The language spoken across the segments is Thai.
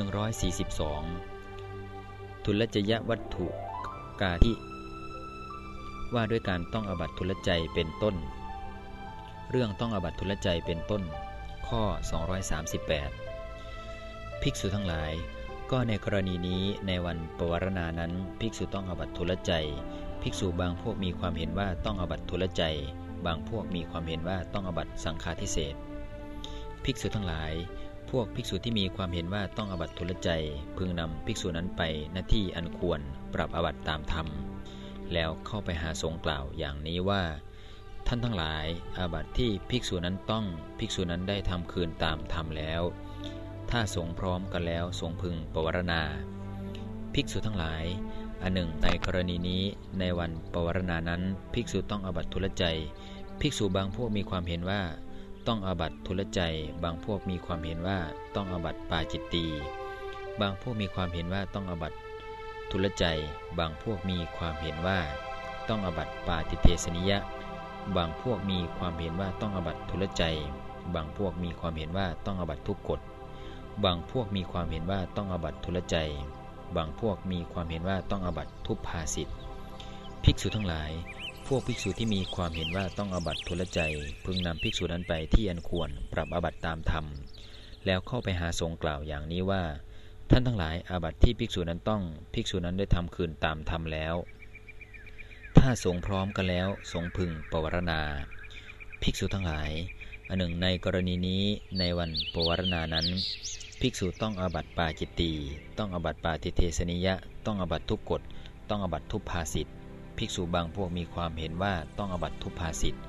142 ทุลจยวัตถุกาที่ว่าด้วยการต้องอบัตทุลใจเป็นต้น เรื่องต้องอบัตทุลใจเป็นต้น ข้อ 238 ภิกษุทั้งหลาย ก็ในกรณีนี้ในวันปวารณานั้น ภิกษุต้องอบัตทุลใจ ภิกษุบางพวกมีความเห็นว่าต้องอบัตทุลใจ บางพวกมีความเห็นว่าต้องอบัตสังฆาทิเศษภิกษุทั้งหลาย พวกภิกษุที่มีความเห็นว่าต้องอบัตทุลใจ พึงนำภิกษุนั้นไปหน้าที่อันควรปรับอบัตตามธรรม แล้วเข้าไปหาทรงกล่าวอย่างนี้ว่า ท่านทั้งหลายอาบัติที่ภิกษุนั้นต้องภิกษุนั้นได้ทำคืนตามธรรมแล้ว ถ้าสงพร้อมกันแล้วสงพึงปวารณา ภิกษุทั้งหลายอันหนึ่งในกรณีนี้ในวันปวารณานั้น ภิกษุต้องอบัตทุลใจ ภิกษุบางพวกมีความเห็นว่า ต้องอาบัตทุลใจ บางพวกมีความเห็นว่าต้องอาบัตปาจิตตี บางพวกมีความเห็นว่าต้องอาบัตทุลใจ บางพวกมีความเห็นว่าต้องอาบัตปาติเทสนิยะ บางพวกมีความเห็นว่าต้องอาบัตทุลใจ บางพวกมีความเห็นว่าต้องอาบัตทุกกฎ บางพวกมีความเห็นว่าต้องอาบัตทุลใจ บางพวกมีความเห็นว่าต้องอาบัตทุพภาสิทธิภิกษุทั้งหลาย พวกภิกษุที่มีความเห็นว่าต้องอบัตทุลใจ พึงนำภิกษุนั้นไปที่อันควรปรับอบัตตามธรรม แล้วเข้าไปหาทรงกล่าวอย่างนี้ว่า ท่านทั้งหลายอาบัตที่ภิกษุนั้นต้องภิกษุนั้นได้ทำคืนตามธรรมแล้ว ถ้าทรงพร้อมกันแล้วทรงพึงปวารณา ภิกษุทั้งหลายอันหนึ่งในกรณีนี้ในวันปวารณานั้น ภิกษุต้องอาบัตปาจิตตีต้องอาบัตปาติเทสนิยะ ต้องอาบัตทุกกฎต้องอาบัตทุพภาสิทธ ภิกษุบางพวกมีความเห็นว่าต้องอบัตทุพภาสิทธิ์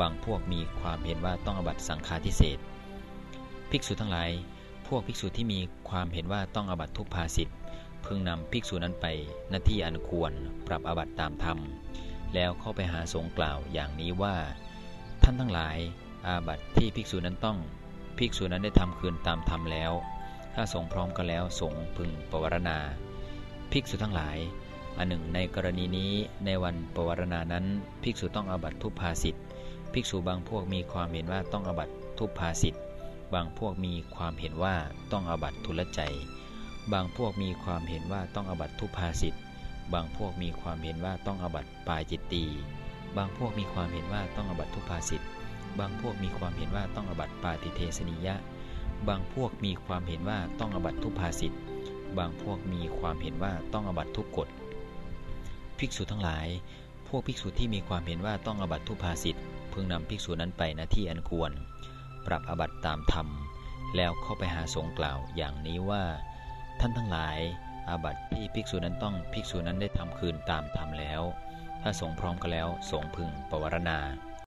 บางพวกมีความเห็นว่าต้องอบัตสังฆาทิเศษภิกษุทั้งหลาย พวกภิกษุที่มีความเห็นว่าต้องอบัตทุพภาสิทธิ์พึงนำภิกษุนั้นไปหน้าที่อันควรปรับอบัตตามธรรม แล้วเข้าไปหาสงกล่าวอย่างนี้ว่า ท่านทั้งหลายอาบัตที่ภิกษุนั้นต้องภิกษุนั้นได้ทำคืนตามธรรมแล้ว ถ้าสงพร้อมกันแล้วสงพึงปวารณา ภิกษุทั้งหลาย อันหนึ่งในกรณีนี้ในวันปวารณานั้น ภิกษุต้องอาบัตทุพภาสิทธิภิกษุบางพวกมีความเห็นว่าต้องอาบัตทุพภาสิทธิบางพวกมีความเห็นว่าต้องอาบัตทุลใจ บางพวกมีความเห็นว่าต้องอาบัตทุพภาสิทธิบางพวกมีความเห็นว่าต้องอาบัตปาจิตตีบางพวกมีความเห็นว่าต้องอาบัตทุพภาสิทธิบางพวกมีความเห็นว่าต้องอาบัตปาติเทสนิยะ บางพวกมีความเห็นว่าต้องอาบัตทุพภาสิทธิ์บางพวกมีความเห็นว่าต้องอาบัตทุกกฎ ภิกษุทั้งหลาย พวกภิกษุที่มีความเห็นว่าต้องอบัตทุพาสิทธิ์พึงนำภิกษุนั้นไปณที่อันควร ปรับอบัตตามธรรม แล้วเข้าไปหาสงกล่าวอย่างนี้ว่า ท่านทั้งหลายอาบัตที่ภิกษุนั้นต้องภิกษุนั้นได้ทำคืนตามธรรมแล้ว ถ้าสงพร้อมกันแล้วสงพึงปวารณา